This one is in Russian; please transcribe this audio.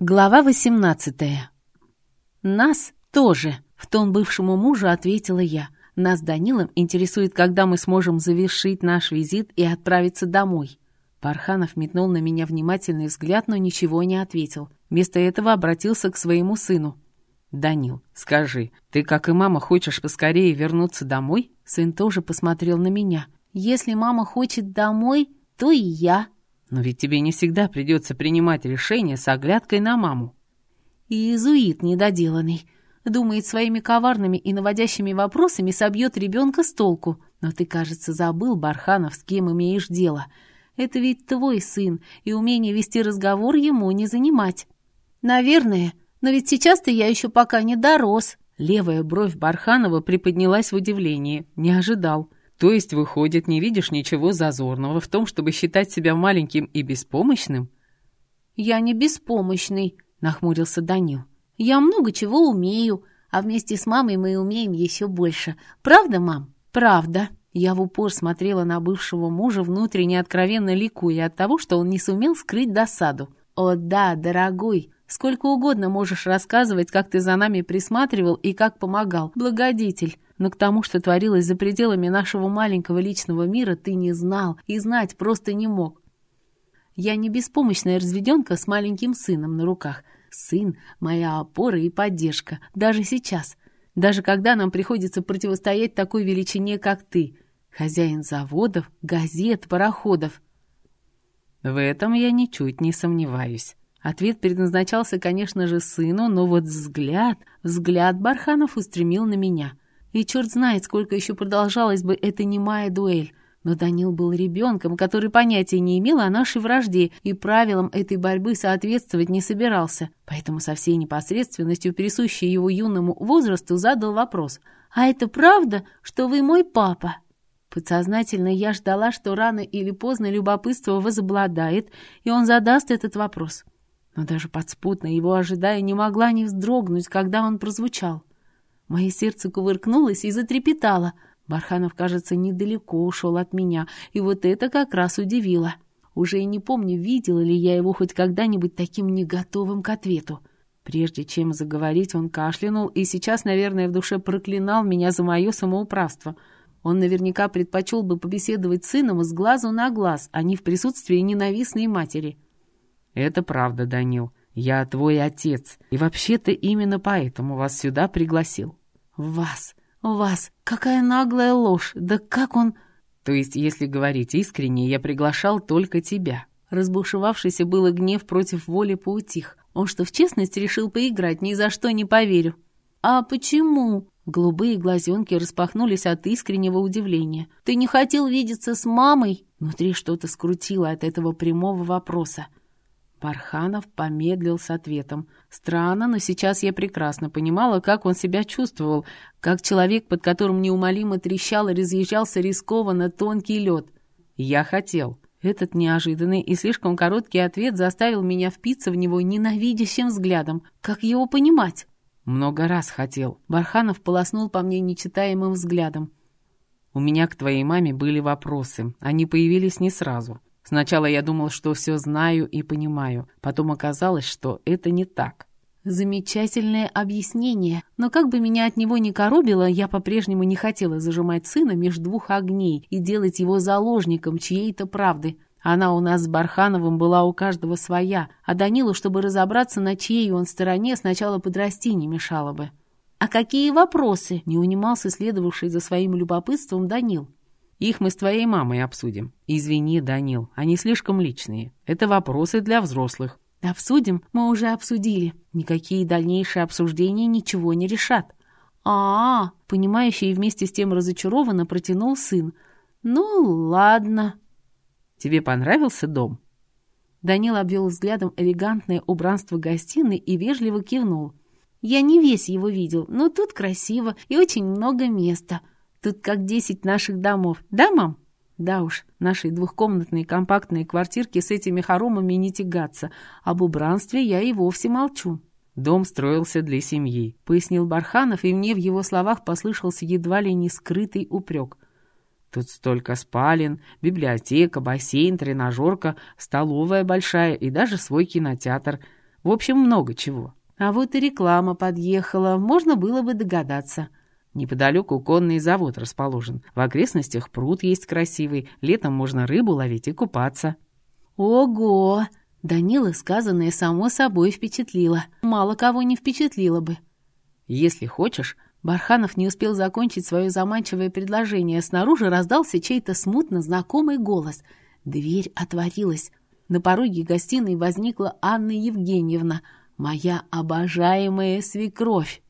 Глава 18. Нас тоже, в тон бывшему мужу ответила я. Нас Данилом интересует, когда мы сможем завершить наш визит и отправиться домой. Парханов метнул на меня внимательный взгляд, но ничего не ответил. Вместо этого обратился к своему сыну. «Данил, скажи, ты, как и мама, хочешь поскорее вернуться домой?» Сын тоже посмотрел на меня. «Если мама хочет домой, то и я», но ведь тебе не всегда придется принимать решения с оглядкой на маму. Иезуит недоделанный. Думает, своими коварными и наводящими вопросами собьет ребенка с толку. Но ты, кажется, забыл, Барханов, с кем имеешь дело. Это ведь твой сын, и умение вести разговор ему не занимать. Наверное, но ведь сейчас-то я еще пока не дорос. Левая бровь Барханова приподнялась в удивлении. Не ожидал. То есть, выходит, не видишь ничего зазорного в том, чтобы считать себя маленьким и беспомощным? «Я не беспомощный», — нахмурился Данил. «Я много чего умею, а вместе с мамой мы умеем еще больше. Правда, мам?» «Правда». Я в упор смотрела на бывшего мужа, внутренне откровенно ликуя от того, что он не сумел скрыть досаду. «О да, дорогой, сколько угодно можешь рассказывать, как ты за нами присматривал и как помогал, благодетель но к тому, что творилось за пределами нашего маленького личного мира, ты не знал и знать просто не мог. Я не беспомощная разведенка с маленьким сыном на руках. Сын — моя опора и поддержка, даже сейчас, даже когда нам приходится противостоять такой величине, как ты, хозяин заводов, газет, пароходов. В этом я ничуть не сомневаюсь. Ответ предназначался, конечно же, сыну, но вот взгляд, взгляд Барханов устремил на меня — и черт знает, сколько еще продолжалась бы эта немая дуэль. Но Данил был ребенком, который понятия не имел о нашей вражде и правилам этой борьбы соответствовать не собирался. Поэтому со всей непосредственностью, присущей его юному возрасту, задал вопрос. «А это правда, что вы мой папа?» Подсознательно я ждала, что рано или поздно любопытство возобладает, и он задаст этот вопрос. Но даже подспутно его ожидая не могла не вздрогнуть, когда он прозвучал. Мое сердце кувыркнулось и затрепетало. Барханов, кажется, недалеко ушел от меня, и вот это как раз удивило. Уже и не помню, видела ли я его хоть когда-нибудь таким не готовым к ответу. Прежде чем заговорить, он кашлянул и сейчас, наверное, в душе проклинал меня за мое самоуправство. Он наверняка предпочел бы побеседовать с сыном с глазу на глаз, а не в присутствии ненавистной матери. «Это правда, Данил. Я твой отец, и вообще-то именно поэтому вас сюда пригласил. Вас, вас, какая наглая ложь, да как он... То есть, если говорить искренне, я приглашал только тебя. Разбушевавшийся было гнев против воли поутих. Он что, в честность решил поиграть, ни за что не поверю. А почему? Голубые глазенки распахнулись от искреннего удивления. «Ты не хотел видеться с мамой?» Внутри что-то скрутило от этого прямого вопроса. Парханов помедлил с ответом. Странно, но сейчас я прекрасно понимала, как он себя чувствовал, как человек, под которым неумолимо трещал и разъезжался рискованно тонкий лед. Я хотел. Этот неожиданный и слишком короткий ответ заставил меня впиться в него ненавидящим взглядом. Как его понимать? Много раз хотел. Барханов полоснул по мне нечитаемым взглядом. У меня к твоей маме были вопросы. Они появились не сразу. Сначала я думал, что все знаю и понимаю, потом оказалось, что это не так. Замечательное объяснение, но как бы меня от него ни коробило, я по-прежнему не хотела зажимать сына между двух огней и делать его заложником чьей-то правды. Она у нас с Бархановым была у каждого своя, а Данилу, чтобы разобраться, на чьей он стороне, сначала подрасти не мешало бы. «А какие вопросы?» — не унимался следовавший за своим любопытством Данил. Их мы с твоей мамой обсудим. Извини, Данил, они слишком личные. Это вопросы для взрослых. Обсудим? Мы уже обсудили. Никакие дальнейшие обсуждения ничего не решат. А, -а, -а понимающий и вместе с тем разочарованно протянул сын. Ну, ладно. Тебе понравился дом? Данил обвел взглядом элегантное убранство гостиной и вежливо кивнул. Я не весь его видел, но тут красиво и очень много места. Тут как десять наших домов. Да, мам? Да уж, нашей двухкомнатной компактной квартирки с этими хоромами не тягаться. Об убранстве я и вовсе молчу. Дом строился для семьи, пояснил Барханов, и мне в его словах послышался едва ли не скрытый упрек. Тут столько спален, библиотека, бассейн, тренажерка, столовая большая и даже свой кинотеатр. В общем, много чего. А вот и реклама подъехала, можно было бы догадаться. Неподалеку конный завод расположен. В окрестностях пруд есть красивый, летом можно рыбу ловить и купаться. Ого! Данила сказанное само собой впечатлило. Мало кого не впечатлило бы. Если хочешь... Барханов не успел закончить свое заманчивое предложение. Снаружи раздался чей-то смутно знакомый голос. Дверь отворилась. На пороге гостиной возникла Анна Евгеньевна, моя обожаемая свекровь.